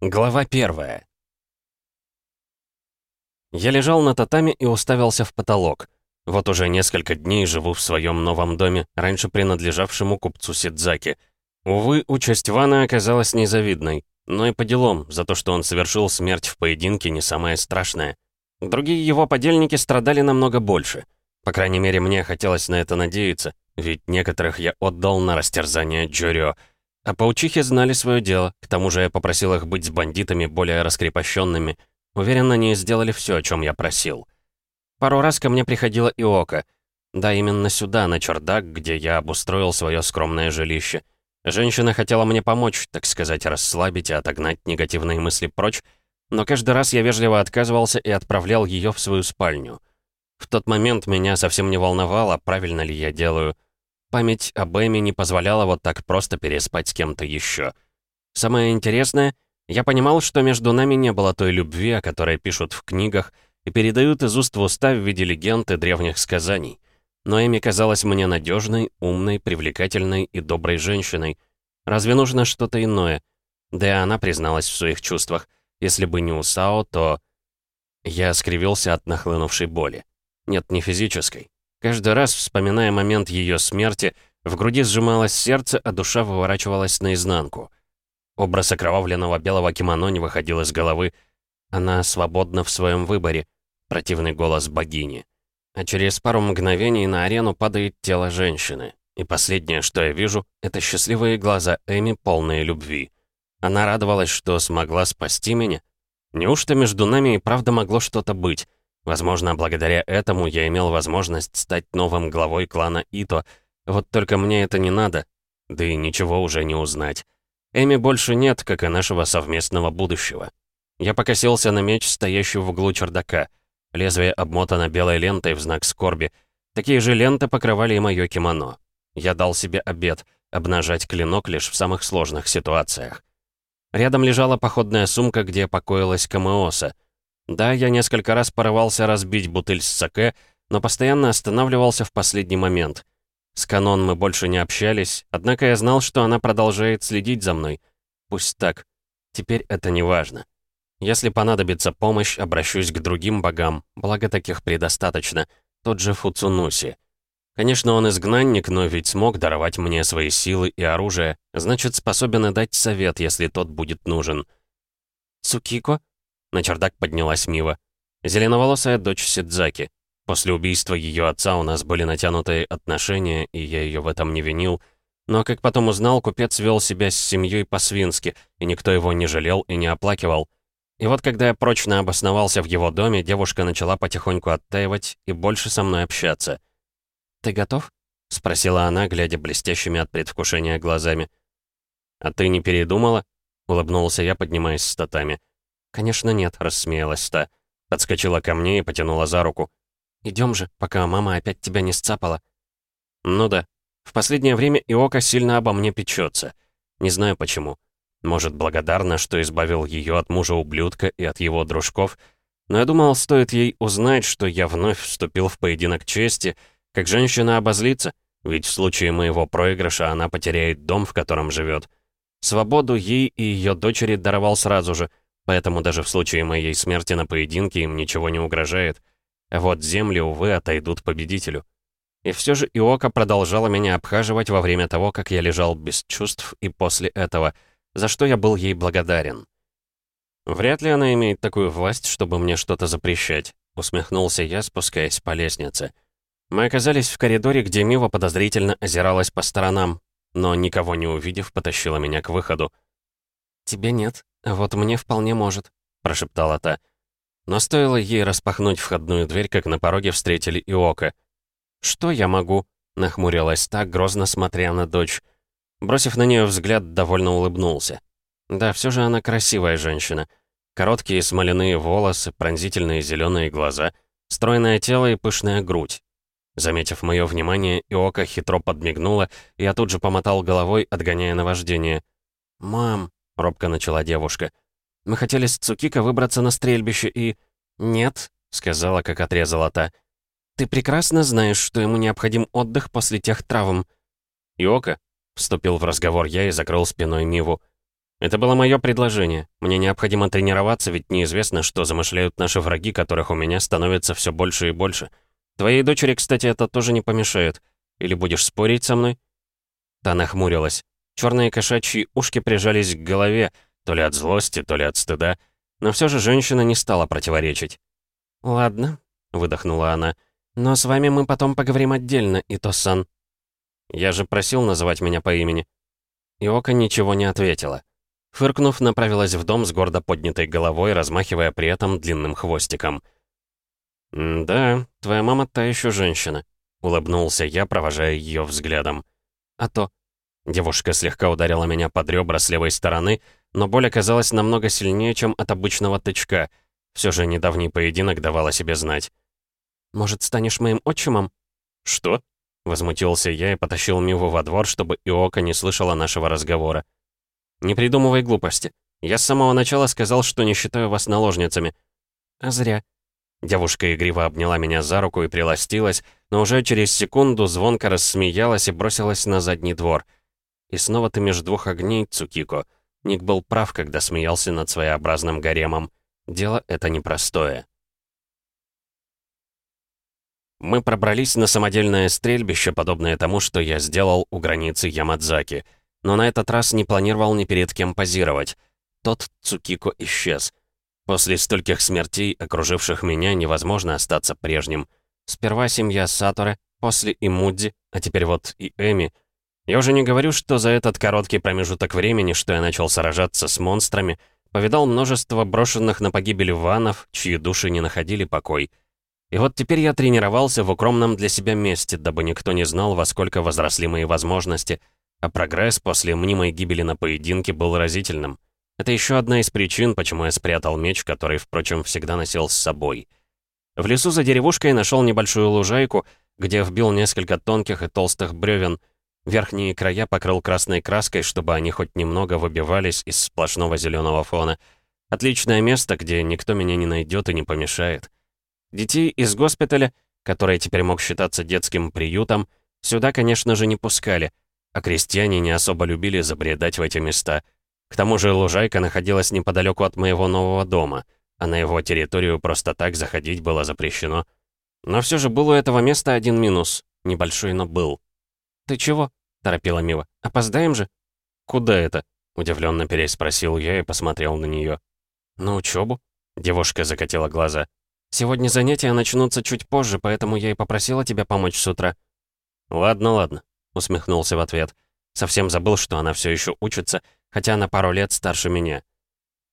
Глава первая. Я лежал на татами и уставился в потолок. Вот уже несколько дней живу в своем новом доме, раньше принадлежавшему купцу Сидзаки. Увы, участь Вана оказалась незавидной. Но и по делам, за то, что он совершил смерть в поединке, не самое страшное. Другие его подельники страдали намного больше. По крайней мере, мне хотелось на это надеяться, ведь некоторых я отдал на растерзание Джорё — а паучихи знали свое дело, к тому же я попросил их быть с бандитами более раскрепощенными. Уверен, они сделали все, о чем я просил. Пару раз ко мне приходила и Ока. Да, именно сюда, на чердак, где я обустроил свое скромное жилище. Женщина хотела мне помочь, так сказать, расслабить и отогнать негативные мысли прочь, но каждый раз я вежливо отказывался и отправлял ее в свою спальню. В тот момент меня совсем не волновало, правильно ли я делаю — Память об Эми не позволяла вот так просто переспать с кем-то еще. Самое интересное, я понимал, что между нами не было той любви, о которой пишут в книгах и передают из уст в уста в виде легенд и древних сказаний. Но Эми казалась мне надежной, умной, привлекательной и доброй женщиной. Разве нужно что-то иное? Да и она призналась в своих чувствах. Если бы не Усао, то... Я скривился от нахлынувшей боли. Нет, не физической. Каждый раз, вспоминая момент ее смерти, в груди сжималось сердце, а душа выворачивалась наизнанку. Образ окровавленного белого кимоно не выходил из головы. Она свободна в своем выборе. Противный голос богини. А через пару мгновений на арену падает тело женщины. И последнее, что я вижу, это счастливые глаза Эми, полные любви. Она радовалась, что смогла спасти меня. Неужто между нами и правда могло что-то быть? Возможно, благодаря этому я имел возможность стать новым главой клана Ито, вот только мне это не надо, да и ничего уже не узнать. Эми больше нет, как и нашего совместного будущего. Я покосился на меч, стоящий в углу чердака. Лезвие обмотано белой лентой в знак скорби. Такие же ленты покрывали и мое кимоно. Я дал себе обед — обнажать клинок лишь в самых сложных ситуациях. Рядом лежала походная сумка, где покоилась Камеоса — да, я несколько раз порывался разбить бутыль с саке, но постоянно останавливался в последний момент. С Канон мы больше не общались, однако я знал, что она продолжает следить за мной. Пусть так. Теперь это не важно. Если понадобится помощь, обращусь к другим богам, благо таких предостаточно. Тот же Фуцунуси. Конечно, он изгнанник, но ведь смог даровать мне свои силы и оружие, значит, способен и дать совет, если тот будет нужен. «Цукико?» На чердак поднялась Мива. Зеленоволосая дочь Сидзаки. После убийства ее отца у нас были натянутые отношения, и я ее в этом не винил. Но, как потом узнал, купец вел себя с семьей по-свински, и никто его не жалел и не оплакивал. И вот когда я прочно обосновался в его доме, девушка начала потихоньку оттаивать и больше со мной общаться. «Ты готов?» — спросила она, глядя блестящими от предвкушения глазами. «А ты не передумала?» — улыбнулся я, поднимаясь с татами. «Конечно нет», — рассмеялась та. Подскочила ко мне и потянула за руку. «Идем же, пока мама опять тебя не сцапала». «Ну да. В последнее время Иока сильно обо мне печется. Не знаю почему. Может, благодарна, что избавил ее от мужа-ублюдка и от его дружков. Но я думал, стоит ей узнать, что я вновь вступил в поединок чести, как женщина обозлится, ведь в случае моего проигрыша она потеряет дом, в котором живет. Свободу ей и ее дочери даровал сразу же — Поэтому даже в случае моей смерти на поединке им ничего не угрожает. А вот земли, увы, отойдут победителю. И все же Иока продолжала меня обхаживать во время того, как я лежал без чувств и после этого, за что я был ей благодарен. «Вряд ли она имеет такую власть, чтобы мне что-то запрещать», усмехнулся я, спускаясь по лестнице. Мы оказались в коридоре, где Мива подозрительно озиралась по сторонам, но, никого не увидев, потащила меня к выходу. «Тебе нет», «Вот мне вполне может», — прошептала та. Но стоило ей распахнуть входную дверь, как на пороге встретили Иока. «Что я могу?» — нахмурилась та, грозно смотря на дочь. Бросив на нее взгляд, довольно улыбнулся. Да, все же она красивая женщина. Короткие смоляные волосы, пронзительные зеленые глаза, стройное тело и пышная грудь. Заметив мое внимание, Иока хитро подмигнула, и я тут же помотал головой, отгоняя наваждение. «Мам», — робко начала девушка. «Мы хотели с Цукика выбраться на стрельбище и...» «Нет», — сказала, как отрезала та. «Ты прекрасно знаешь, что ему необходим отдых после тех травм». «Иока», — вступил в разговор я и закрыл спиной Миву. Это было мое предложение. Мне необходимо тренироваться, ведь неизвестно, что замышляют наши враги, которых у меня становится все больше и больше. Твоей дочери, кстати, это тоже не помешает. Или будешь спорить со мной?» Та нахмурилась. Черные кошачьи ушки прижались к голове, то ли от злости, то ли от стыда. Но все же женщина не стала противоречить. «Ладно», — выдохнула она. «Но с вами мы потом поговорим отдельно, Ито-сан». «Я же просил называть меня по имени». Иока ничего не ответила. Фыркнув, направилась в дом с гордо поднятой головой, размахивая при этом длинным хвостиком. «Да, твоя мама та еще женщина», — улыбнулся я, провожая ее взглядом. «А то...» Девушка слегка ударила меня под ребра с левой стороны, но боль оказалась намного сильнее, чем от обычного тычка. Все же недавний поединок давал о себе знать. «Может, станешь моим отчимом?» «Что?» — возмутился я и потащил Миву во двор, чтобы Иока не слышала нашего разговора. «Не придумывай глупости. Я с самого начала сказал, что не считаю вас наложницами». «А зря». Девушка игриво обняла меня за руку и приластилась, но уже через секунду звонко рассмеялась и бросилась на задний двор. «И снова ты между двух огней, Цукико». Ник был прав, когда смеялся над своеобразным гаремом. Дело это непростое. Мы пробрались на самодельное стрельбище, подобное тому, что я сделал у границы Ямадзаки — но на этот раз не планировал ни перед кем позировать. Тот Цукико исчез. После стольких смертей, окруживших меня, невозможно остаться прежним. Сперва семья Саторе, после и Мудзи, а теперь вот и Эми. Я уже не говорю, что за этот короткий промежуток времени, что я начал сражаться с монстрами, повидал множество брошенных на погибель ванов, чьи души не находили покой. И вот теперь я тренировался в укромном для себя месте, дабы никто не знал, во сколько возросли мои возможности — а прогресс после мнимой гибели на поединке был разительным. Это еще одна из причин, почему я спрятал меч, который, впрочем, всегда носил с собой. В лесу за деревушкой нашел небольшую лужайку, где вбил несколько тонких и толстых бревен. Верхние края покрыл красной краской, чтобы они хоть немного выбивались из сплошного зеленого фона. Отличное место, где никто меня не найдет и не помешает. Детей из госпиталя, который теперь мог считаться детским приютом, сюда, конечно же, не пускали — а крестьяне не особо любили забредать в эти места. К тому же лужайка находилась неподалеку от моего нового дома, а на его территорию просто так заходить было запрещено. Но все же был у этого места один минус. Небольшой, но был. «Ты чего?» — торопила Мива. «Опоздаем же?» «Куда это?» — удивленно переспросил я и посмотрел на нее. «На учебу?» — девушка закатила глаза. «Сегодня занятия начнутся чуть позже, поэтому я и попросила тебя помочь с утра». «Ладно, ладно усмехнулся в ответ. Совсем забыл, что она все еще учится, хотя на пару лет старше меня.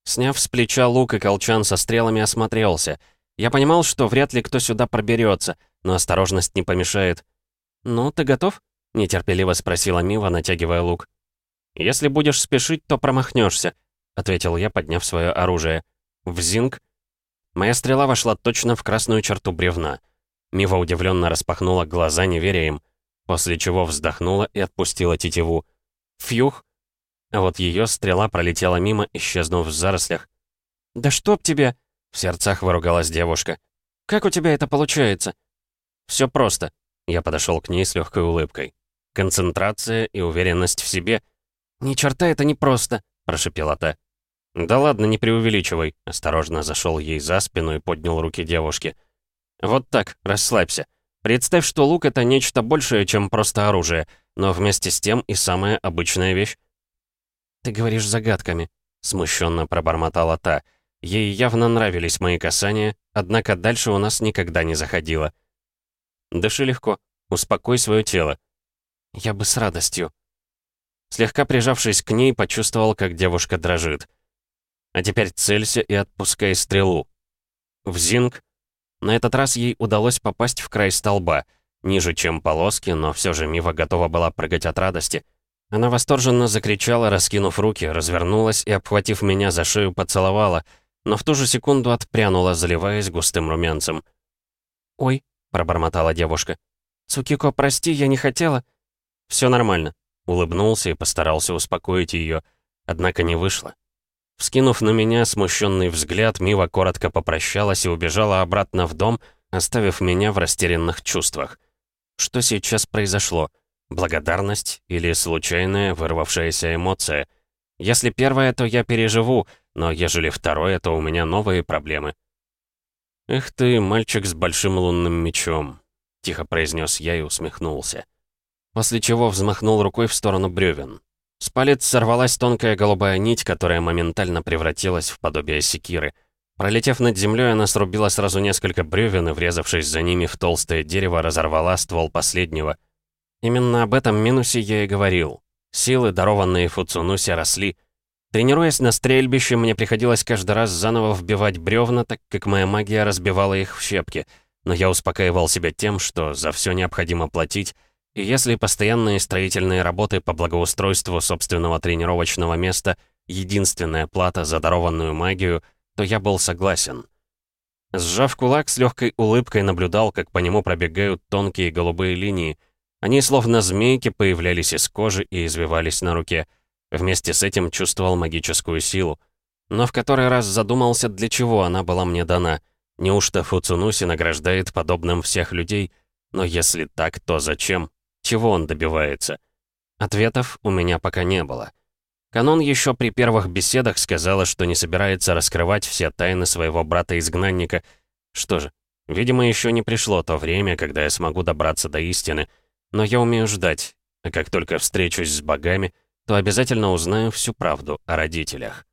Сняв с плеча лук и колчан со стрелами, осмотрелся. Я понимал, что вряд ли кто сюда проберется, но осторожность не помешает. «Ну, ты готов?» — нетерпеливо спросила Мива, натягивая лук. «Если будешь спешить, то промахнешься, ответил я, подняв свое оружие. «В зинг?» Моя стрела вошла точно в красную черту бревна. Мива удивленно распахнула глаза, не веря им после чего вздохнула и отпустила тетиву. Фьюх! А вот ее стрела пролетела мимо, исчезнув в зарослях. «Да чтоб тебе!» — в сердцах выругалась девушка. «Как у тебя это получается?» «Все просто». Я подошел к ней с легкой улыбкой. «Концентрация и уверенность в себе». «Ни черта это не просто», — прошепела та. «Да ладно, не преувеличивай», — осторожно зашел ей за спину и поднял руки девушки. «Вот так, расслабься. Представь, что лук — это нечто большее, чем просто оружие, но вместе с тем и самая обычная вещь. «Ты говоришь загадками», — смущенно пробормотала та. Ей явно нравились мои касания, однако дальше у нас никогда не заходило. «Дыши легко, успокой свое тело». «Я бы с радостью». Слегка прижавшись к ней, почувствовал, как девушка дрожит. «А теперь целься и отпускай стрелу». В зинг на этот раз ей удалось попасть в край столба. Ниже, чем полоски, но все же Мива готова была прыгать от радости. Она восторженно закричала, раскинув руки, развернулась и, обхватив меня за шею, поцеловала, но в ту же секунду отпрянула, заливаясь густым румянцем. «Ой», — пробормотала девушка. «Цукико, прости, я не хотела». «Все нормально», — улыбнулся и постарался успокоить ее, однако не вышло. Вскинув на меня смущенный взгляд, Мива коротко попрощалась и убежала обратно в дом, оставив меня в растерянных чувствах. Что сейчас произошло? Благодарность или случайная вырвавшаяся эмоция? Если первое, то я переживу, но ежели второе, то у меня новые проблемы. «Эх ты, мальчик с большим лунным мечом», — тихо произнес я и усмехнулся. После чего взмахнул рукой в сторону бревен. С палец сорвалась тонкая голубая нить, которая моментально превратилась в подобие секиры. Пролетев над землей, она срубила сразу несколько бревен и, врезавшись за ними в толстое дерево, разорвала ствол последнего. Именно об этом минусе я и говорил. Силы, дарованные Фуцунусе, росли. Тренируясь на стрельбище, мне приходилось каждый раз заново вбивать бревна, так как моя магия разбивала их в щепки. Но я успокаивал себя тем, что за все необходимо платить, если постоянные строительные работы по благоустройству собственного тренировочного места — единственная плата за дарованную магию, то я был согласен. Сжав кулак, с легкой улыбкой наблюдал, как по нему пробегают тонкие голубые линии — они словно змейки появлялись из кожи и извивались на руке. Вместе с этим чувствовал магическую силу. Но в который раз задумался, для чего она была мне дана. Неужто Фуцунуси награждает подобным всех людей? Но если так, то зачем? Чего он добивается? Ответов у меня пока не было. Канон еще при первых беседах сказала, что не собирается раскрывать все тайны своего брата-изгнанника. Что же, видимо, еще не пришло то время, когда я смогу добраться до истины — но я умею ждать, а как только встречусь с богами, то обязательно узнаю всю правду о родителях.